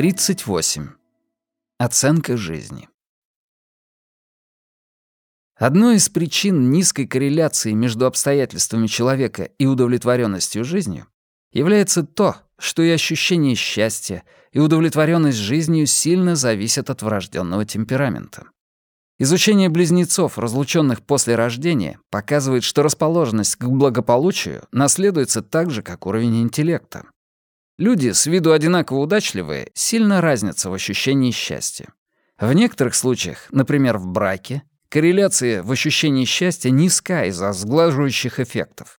38. Оценка жизни. Одной из причин низкой корреляции между обстоятельствами человека и удовлетворенностью жизнью является то, что и ощущение счастья, и удовлетворенность жизнью сильно зависят от врожденного темперамента. Изучение близнецов, разлученных после рождения, показывает, что расположенность к благополучию наследуется так же, как уровень интеллекта. Люди, с виду одинаково удачливые, сильно разнятся в ощущении счастья. В некоторых случаях, например, в браке, корреляция в ощущении счастья низка из-за сглаживающих эффектов.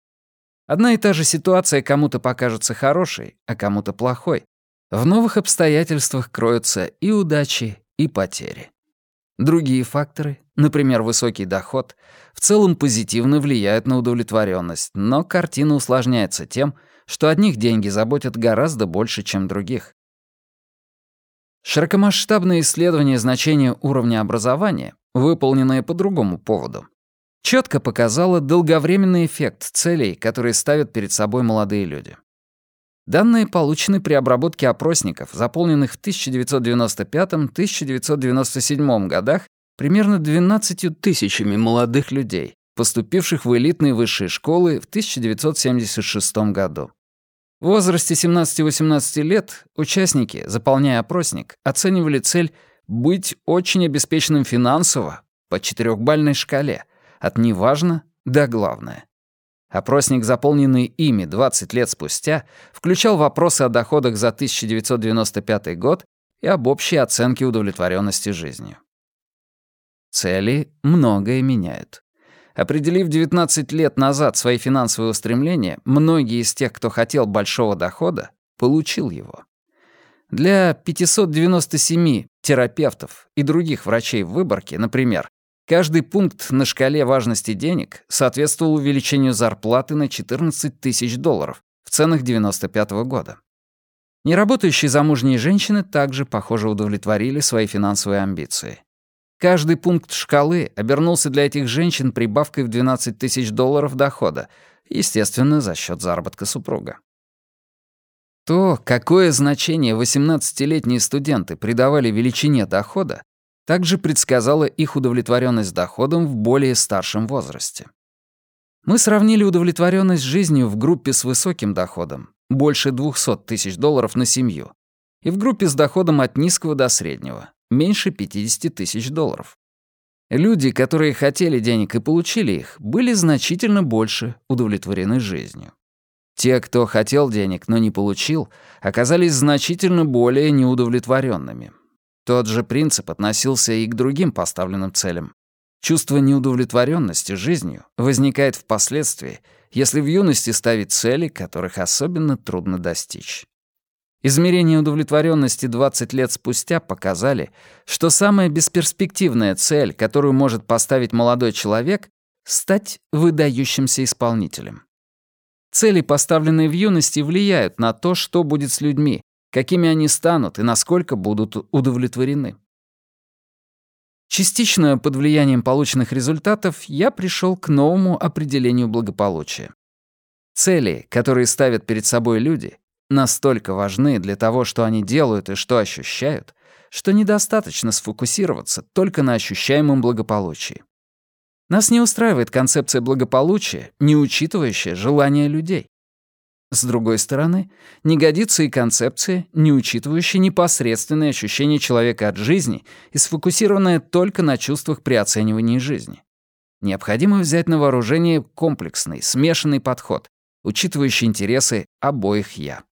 Одна и та же ситуация кому-то покажется хорошей, а кому-то плохой. В новых обстоятельствах кроются и удачи, и потери. Другие факторы, например, высокий доход, в целом позитивно влияют на удовлетворенность, но картина усложняется тем, что одних деньги заботят гораздо больше, чем других. Широкомасштабное исследование значения уровня образования, выполненное по другому поводу, четко показало долговременный эффект целей, которые ставят перед собой молодые люди. Данные получены при обработке опросников, заполненных в 1995-1997 годах примерно 12 тысячами молодых людей, поступивших в элитные высшие школы в 1976 году. В возрасте 17-18 лет участники, заполняя опросник, оценивали цель «быть очень обеспеченным финансово» по четырехбальной шкале, от «неважно» до «главное». Опросник, заполненный ими 20 лет спустя, включал вопросы о доходах за 1995 год и об общей оценке удовлетворенности жизнью. Цели многое меняют. Определив 19 лет назад свои финансовые устремления, многие из тех, кто хотел большого дохода, получил его. Для 597 терапевтов и других врачей в Выборге, например, Каждый пункт на шкале важности денег соответствовал увеличению зарплаты на 14 тысяч долларов в ценах 95 -го года. Неработающие замужние женщины также, похоже, удовлетворили свои финансовые амбиции. Каждый пункт шкалы обернулся для этих женщин прибавкой в 12 тысяч долларов дохода, естественно, за счет заработка супруга. То, какое значение 18-летние студенты придавали величине дохода, также предсказала их удовлетворенность доходом в более старшем возрасте. Мы сравнили удовлетворенность жизнью в группе с высоким доходом, больше 200 тысяч долларов на семью, и в группе с доходом от низкого до среднего, меньше 50 тысяч долларов. Люди, которые хотели денег и получили их, были значительно больше удовлетворены жизнью. Те, кто хотел денег, но не получил, оказались значительно более неудовлетворенными. Тот же принцип относился и к другим поставленным целям. Чувство неудовлетворенности жизнью возникает впоследствии, если в юности ставить цели, которых особенно трудно достичь. Измерения удовлетворенности 20 лет спустя показали, что самая бесперспективная цель, которую может поставить молодой человек — стать выдающимся исполнителем. Цели, поставленные в юности, влияют на то, что будет с людьми, какими они станут и насколько будут удовлетворены. Частично под влиянием полученных результатов я пришел к новому определению благополучия. Цели, которые ставят перед собой люди, настолько важны для того, что они делают и что ощущают, что недостаточно сфокусироваться только на ощущаемом благополучии. Нас не устраивает концепция благополучия, не учитывающая желания людей. С другой стороны, не годится и концепция, не учитывающая непосредственные ощущения человека от жизни и сфокусированная только на чувствах при оценивании жизни. Необходимо взять на вооружение комплексный, смешанный подход, учитывающий интересы обоих «я».